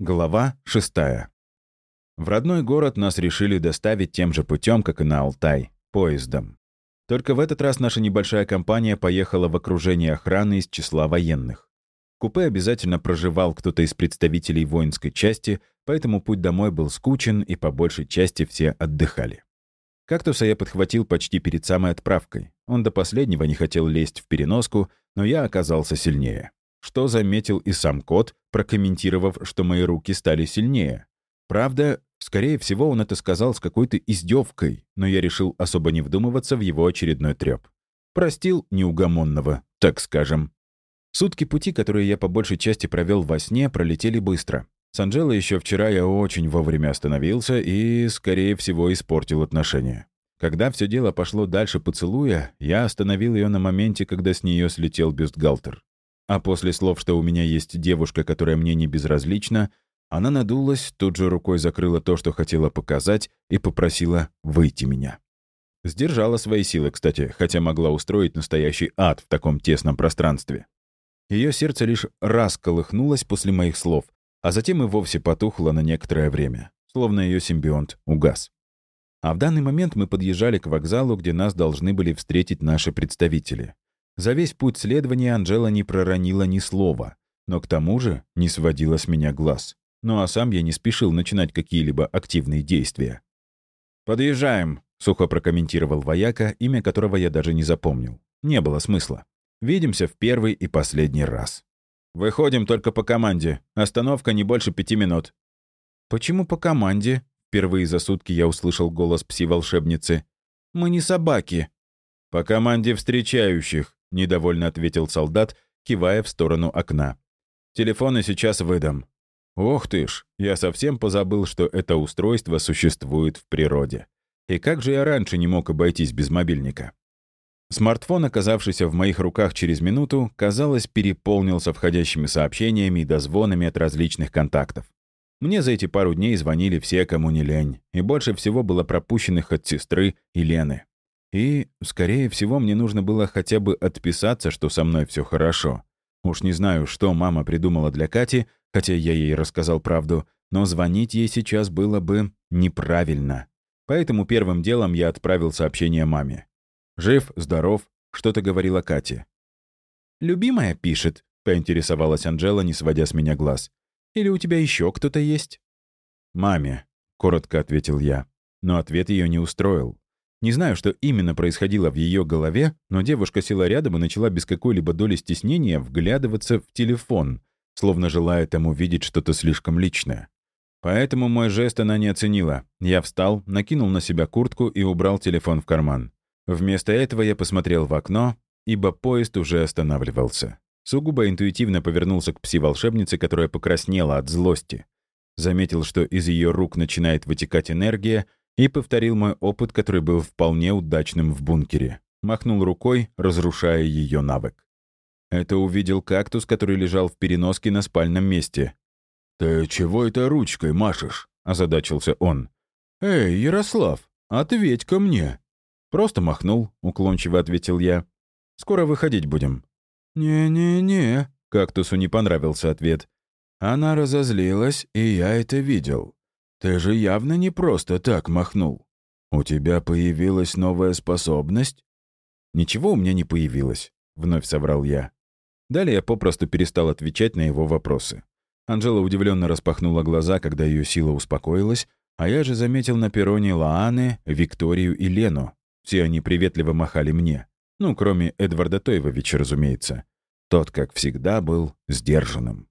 Глава 6. В родной город нас решили доставить тем же путем, как и на Алтай, поездом. Только в этот раз наша небольшая компания поехала в окружении охраны из числа военных. В купе обязательно проживал кто-то из представителей воинской части, поэтому путь домой был скучен, и по большей части все отдыхали. Кактуса я подхватил почти перед самой отправкой. Он до последнего не хотел лезть в переноску, но я оказался сильнее что заметил и сам кот, прокомментировав, что мои руки стали сильнее. Правда, скорее всего, он это сказал с какой-то издевкой, но я решил особо не вдумываться в его очередной треп. Простил неугомонного, так скажем. Сутки пути, которые я по большей части провел во сне, пролетели быстро. С Анжелой еще вчера я очень вовремя остановился и, скорее всего, испортил отношения. Когда все дело пошло дальше поцелуя, я остановил ее на моменте, когда с нее слетел бюстгальтер. А после слов, что у меня есть девушка, которая мне не безразлична, она надулась, тут же рукой закрыла то, что хотела показать, и попросила выйти меня. Сдержала свои силы, кстати, хотя могла устроить настоящий ад в таком тесном пространстве. Ее сердце лишь раз колыхнулось после моих слов, а затем и вовсе потухло на некоторое время, словно ее симбионт угас. А в данный момент мы подъезжали к вокзалу, где нас должны были встретить наши представители. За весь путь следования Анжела не проронила ни слова, но к тому же не сводила с меня глаз. Ну а сам я не спешил начинать какие-либо активные действия. «Подъезжаем», — сухо прокомментировал вояка, имя которого я даже не запомнил. Не было смысла. Видимся в первый и последний раз. «Выходим только по команде. Остановка не больше пяти минут». «Почему по команде?» Впервые за сутки я услышал голос пси-волшебницы. «Мы не собаки». «По команде встречающих», — недовольно ответил солдат, кивая в сторону окна. «Телефоны сейчас выдам». «Ох ты ж, я совсем позабыл, что это устройство существует в природе. И как же я раньше не мог обойтись без мобильника?» Смартфон, оказавшийся в моих руках через минуту, казалось, переполнился входящими сообщениями и дозвонами от различных контактов. Мне за эти пару дней звонили все, кому не лень, и больше всего было пропущенных от сестры и Лены. И, скорее всего, мне нужно было хотя бы отписаться, что со мной все хорошо. Уж не знаю, что мама придумала для Кати, хотя я ей рассказал правду, но звонить ей сейчас было бы неправильно. Поэтому первым делом я отправил сообщение маме. «Жив, здоров», — что-то говорила Кате. «Любимая пишет», — поинтересовалась Анжела, не сводя с меня глаз. «Или у тебя еще кто-то есть?» «Маме», — коротко ответил я. Но ответ ее не устроил. Не знаю, что именно происходило в ее голове, но девушка села рядом и начала без какой-либо доли стеснения вглядываться в телефон, словно желая там увидеть что-то слишком личное. Поэтому мой жест она не оценила. Я встал, накинул на себя куртку и убрал телефон в карман. Вместо этого я посмотрел в окно, ибо поезд уже останавливался. Сугубо интуитивно повернулся к пси-волшебнице, которая покраснела от злости. Заметил, что из ее рук начинает вытекать энергия, и повторил мой опыт, который был вполне удачным в бункере. Махнул рукой, разрушая ее навык. Это увидел кактус, который лежал в переноске на спальном месте. «Ты чего это ручкой машешь?» — озадачился он. «Эй, Ярослав, ответь ко мне!» «Просто махнул», — уклончиво ответил я. «Скоро выходить будем». «Не-не-не», — кактусу не понравился ответ. Она разозлилась, и я это видел. Ты же явно не просто так махнул. У тебя появилась новая способность? Ничего у меня не появилось, вновь соврал я. Далее я попросту перестал отвечать на его вопросы. Анжела удивленно распахнула глаза, когда ее сила успокоилась, а я же заметил на перроне Лааны, Викторию и Лену. Все они приветливо махали мне. Ну, кроме Эдварда Тойвовича, разумеется. Тот, как всегда, был сдержанным.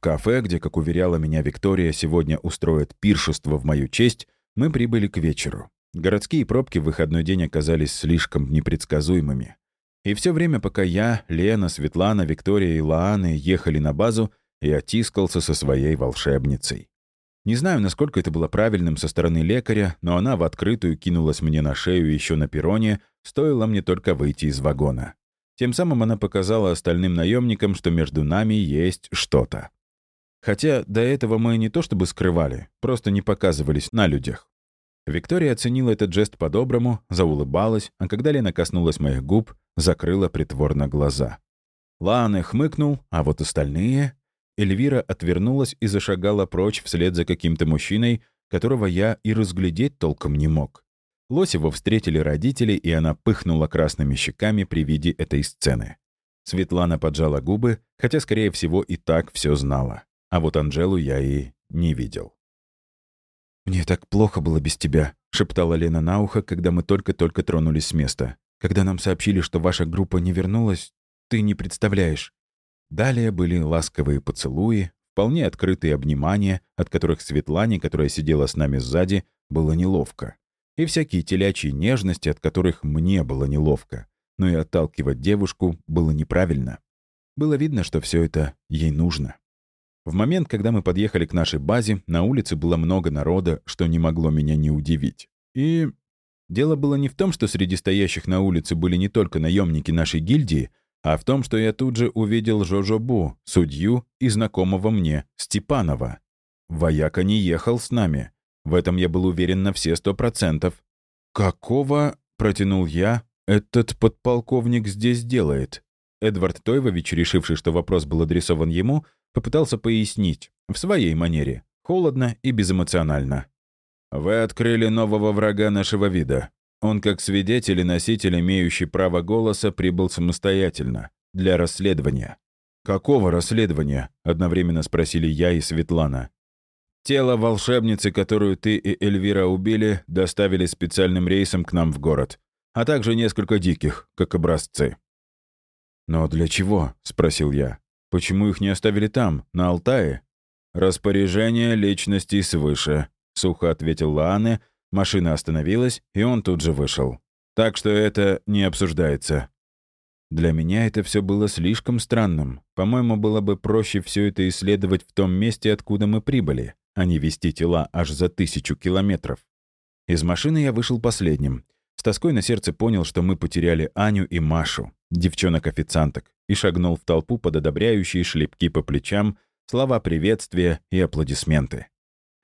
В кафе, где, как уверяла меня Виктория, сегодня устроят пиршество в мою честь, мы прибыли к вечеру. Городские пробки в выходной день оказались слишком непредсказуемыми. И все время, пока я, Лена, Светлана, Виктория и Лааны ехали на базу, я тискался со своей волшебницей. Не знаю, насколько это было правильным со стороны лекаря, но она в открытую кинулась мне на шею еще на перроне, стоило мне только выйти из вагона. Тем самым она показала остальным наемникам, что между нами есть что-то. Хотя до этого мы не то чтобы скрывали, просто не показывались на людях. Виктория оценила этот жест по-доброму, заулыбалась, а когда Лена коснулась моих губ, закрыла притворно глаза. Ланы хмыкнул, а вот остальные... Эльвира отвернулась и зашагала прочь вслед за каким-то мужчиной, которого я и разглядеть толком не мог. Лосеву встретили родители, и она пыхнула красными щеками при виде этой сцены. Светлана поджала губы, хотя, скорее всего, и так все знала. А вот Анжелу я и не видел. «Мне так плохо было без тебя», — шептала Лена на ухо, когда мы только-только тронулись с места. «Когда нам сообщили, что ваша группа не вернулась, ты не представляешь». Далее были ласковые поцелуи, вполне открытые обнимания, от которых Светлане, которая сидела с нами сзади, было неловко и всякие телячьи нежности, от которых мне было неловко. Но и отталкивать девушку было неправильно. Было видно, что все это ей нужно. В момент, когда мы подъехали к нашей базе, на улице было много народа, что не могло меня не удивить. И дело было не в том, что среди стоящих на улице были не только наемники нашей гильдии, а в том, что я тут же увидел Жожобу, судью и знакомого мне Степанова. Вояка не ехал с нами. В этом я был уверен на все сто процентов. «Какого?» — протянул я. «Этот подполковник здесь делает?» Эдвард Тойвович, решивший, что вопрос был адресован ему, попытался пояснить, в своей манере, холодно и безэмоционально. «Вы открыли нового врага нашего вида. Он, как свидетель и носитель, имеющий право голоса, прибыл самостоятельно, для расследования». «Какого расследования?» — одновременно спросили я и Светлана. Тело волшебницы, которую ты и Эльвира убили, доставили специальным рейсом к нам в город, а также несколько диких, как образцы». «Но для чего?» — спросил я. «Почему их не оставили там, на Алтае?» «Распоряжение личности свыше», — сухо ответил Лаане. Машина остановилась, и он тут же вышел. «Так что это не обсуждается». Для меня это все было слишком странным. По-моему, было бы проще все это исследовать в том месте, откуда мы прибыли а не вести тела аж за тысячу километров. Из машины я вышел последним. С тоской на сердце понял, что мы потеряли Аню и Машу, девчонок-официанток, и шагнул в толпу под одобряющие шлепки по плечам, слова приветствия и аплодисменты.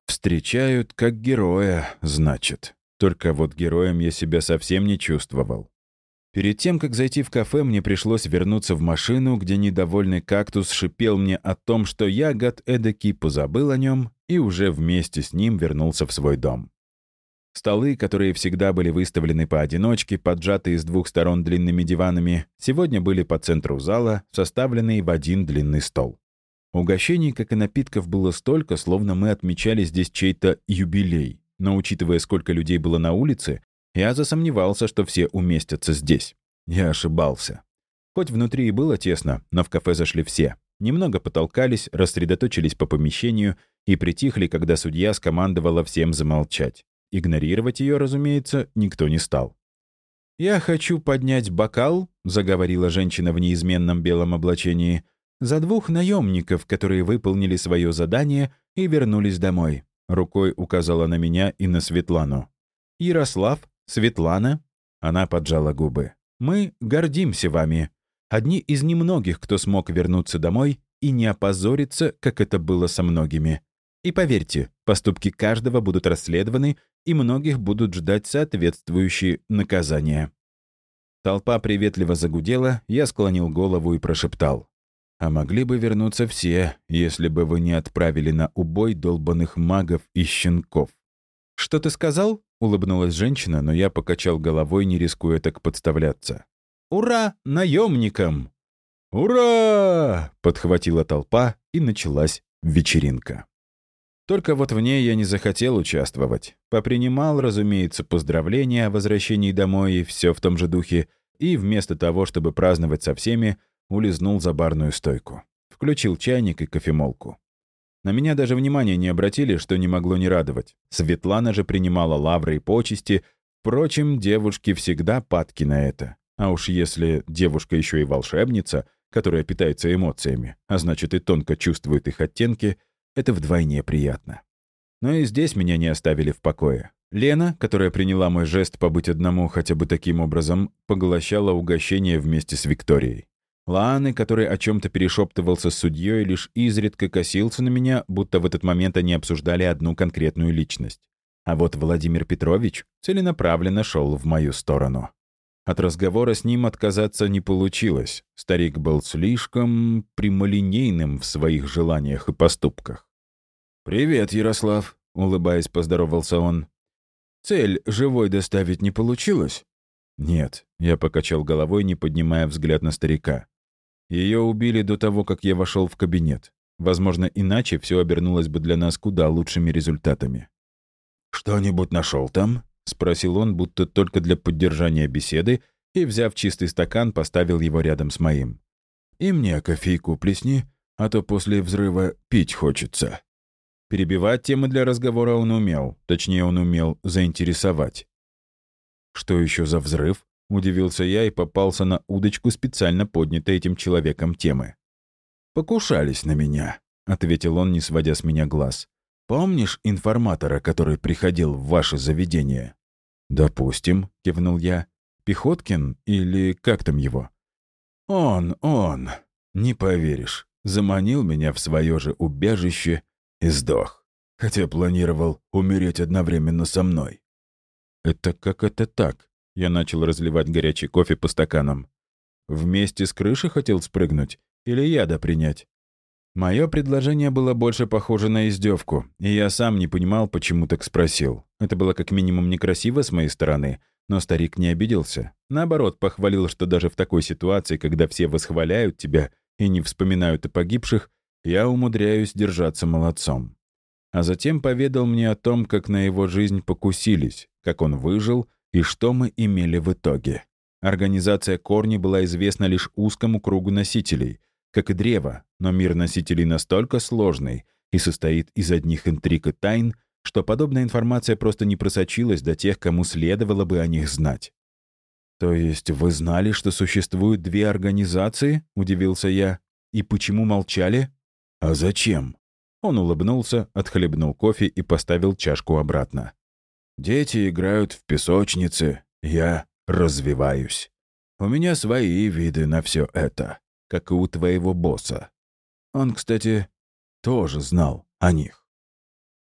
«Встречают как героя, значит. Только вот героем я себя совсем не чувствовал. Перед тем, как зайти в кафе, мне пришлось вернуться в машину, где недовольный кактус шипел мне о том, что я, гад эдакий, позабыл о нем и уже вместе с ним вернулся в свой дом. Столы, которые всегда были выставлены поодиночке, поджатые с двух сторон длинными диванами, сегодня были по центру зала, составленные в один длинный стол. Угощений, как и напитков, было столько, словно мы отмечали здесь чей-то юбилей. Но учитывая, сколько людей было на улице, я засомневался, что все уместятся здесь. Я ошибался. Хоть внутри и было тесно, но в кафе зашли все. Немного потолкались, рассредоточились по помещению и притихли, когда судья скомандовала всем замолчать. Игнорировать ее, разумеется, никто не стал. «Я хочу поднять бокал», — заговорила женщина в неизменном белом облачении, «за двух наемников, которые выполнили свое задание и вернулись домой». Рукой указала на меня и на Светлану. «Ярослав, Светлана?» Она поджала губы. «Мы гордимся вами. Одни из немногих, кто смог вернуться домой и не опозориться, как это было со многими. И поверьте, поступки каждого будут расследованы, и многих будут ждать соответствующие наказания». Толпа приветливо загудела, я склонил голову и прошептал. «А могли бы вернуться все, если бы вы не отправили на убой долбанных магов и щенков». «Что ты сказал?» — улыбнулась женщина, но я покачал головой, не рискуя так подставляться. «Ура! Наемникам!» «Ура!» — подхватила толпа, и началась вечеринка. Только вот в ней я не захотел участвовать. Попринимал, разумеется, поздравления о возвращении домой и все в том же духе, и вместо того, чтобы праздновать со всеми, улизнул за барную стойку. Включил чайник и кофемолку. На меня даже внимания не обратили, что не могло не радовать. Светлана же принимала лавры и почести. Впрочем, девушки всегда падки на это. А уж если девушка еще и волшебница, которая питается эмоциями, а значит и тонко чувствует их оттенки, это вдвойне приятно. Но и здесь меня не оставили в покое. Лена, которая приняла мой жест побыть одному хотя бы таким образом, поглощала угощение вместе с Викторией. Лааны, который о чем-то перешептывался с судьей, лишь изредка косился на меня, будто в этот момент они обсуждали одну конкретную личность. А вот Владимир Петрович целенаправленно шел в мою сторону. От разговора с ним отказаться не получилось. Старик был слишком прямолинейным в своих желаниях и поступках. «Привет, Ярослав», — улыбаясь, поздоровался он. «Цель живой доставить не получилось?» «Нет», — я покачал головой, не поднимая взгляд на старика. Ее убили до того, как я вошел в кабинет. Возможно, иначе все обернулось бы для нас куда лучшими результатами. «Что-нибудь нашел там?» — спросил он, будто только для поддержания беседы, и, взяв чистый стакан, поставил его рядом с моим. «И мне кофейку плесни, а то после взрыва пить хочется». Перебивать темы для разговора он умел, точнее, он умел заинтересовать. «Что еще за взрыв?» — удивился я и попался на удочку, специально поднятой этим человеком темы. «Покушались на меня», — ответил он, не сводя с меня глаз. «Помнишь информатора, который приходил в ваше заведение?» «Допустим», — кивнул я. «Пехоткин или как там его?» «Он, он, не поверишь, заманил меня в свое же убежище и сдох, хотя планировал умереть одновременно со мной». «Это как это так?» Я начал разливать горячий кофе по стаканам. «Вместе с крыши хотел спрыгнуть? Или яда принять?» Мое предложение было больше похоже на издевку, и я сам не понимал, почему так спросил. Это было как минимум некрасиво с моей стороны, но старик не обиделся. Наоборот, похвалил, что даже в такой ситуации, когда все восхваляют тебя и не вспоминают о погибших, я умудряюсь держаться молодцом. А затем поведал мне о том, как на его жизнь покусились, как он выжил и что мы имели в итоге. Организация Корни была известна лишь узкому кругу носителей, как и древо, но мир носителей настолько сложный и состоит из одних интриг и тайн, что подобная информация просто не просочилась до тех, кому следовало бы о них знать. «То есть вы знали, что существуют две организации?» — удивился я. «И почему молчали?» «А зачем?» Он улыбнулся, отхлебнул кофе и поставил чашку обратно. «Дети играют в песочнице, я развиваюсь. У меня свои виды на все это, как и у твоего босса. Он, кстати, тоже знал о них.